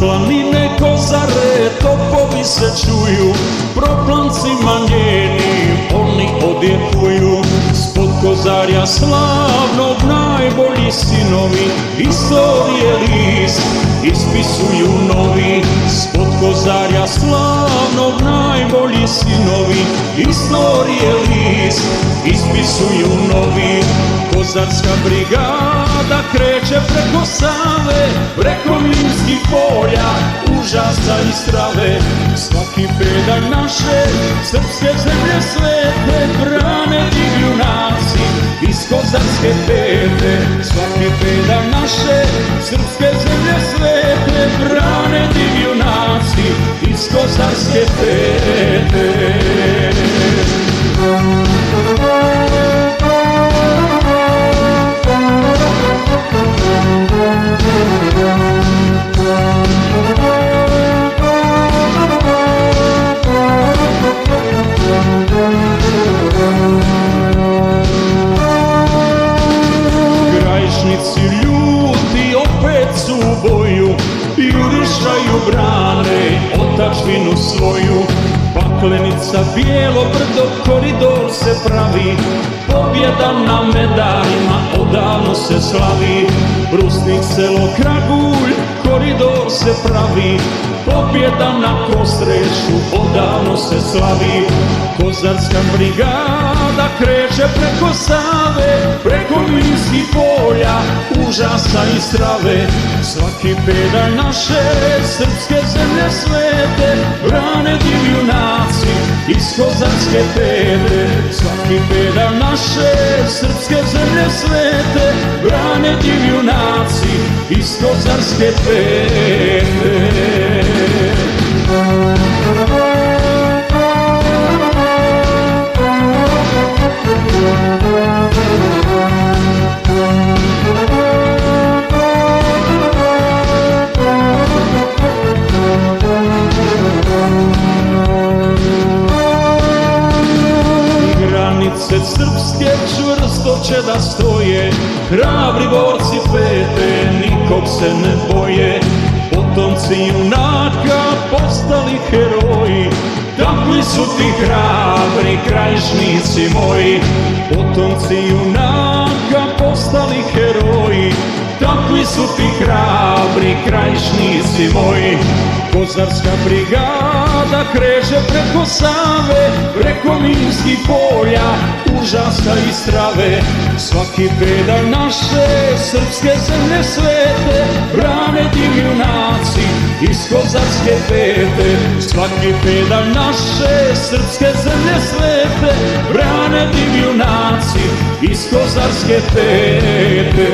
planine kozare topovi se čuju. Proplancima njenim oni odjekuju Spod kozarja slavnog najbolji sinovi Istorije list ispisuju novi. Spod kozarja slavnog najbolji sinovi Istorije list ispisuju novi. Kozarska brigada kreće preko Save Preko minskih užasa i strave. Svaki pedalj naše srpske zemlje svete Brane divlju nasi iz kozarske pete. Svaki pedalj naše srpske zemlje svete Brane divlju nasi iz kozarske pete Krajišnici ljudi opet su u boju Jurišaju brane otačbinu svoju. Paklenica bijelo brdo koridor se pravi Pobjeda na medaljima odavno se slavi. Brusnik selo Kragulj koridor se pravi Pobjeda na Kostrešu odavno se slavi Kozarska brigada kreće preko Save Preko minskih polja, užasa i strave. Svaki pedalj naše srpske zemlje svete Brane divlju naci iz Kozarske pete Svaki pedalj naše srpske zemlje svete Brane divlju naci iz Kozarske pete Granice srpske čvrsto će da stoje. Hrabri borci pete nikog se ne boje. Potomci junaka postali heroji. Takvi su ti hrabri krajišnici moji. Potomci junaka postali heroji. Takvi su ti hrabri krajišnici moji Kozarska brigada kreće preko Save Preko minskih polja, užasa i strave. Svaki pedalj naše srpske zemlje svete Brane divlju naci iz Kozarske pete. Svaki pedalj naše srpske zemlje svete Brane divlju naci iz Kozarske pete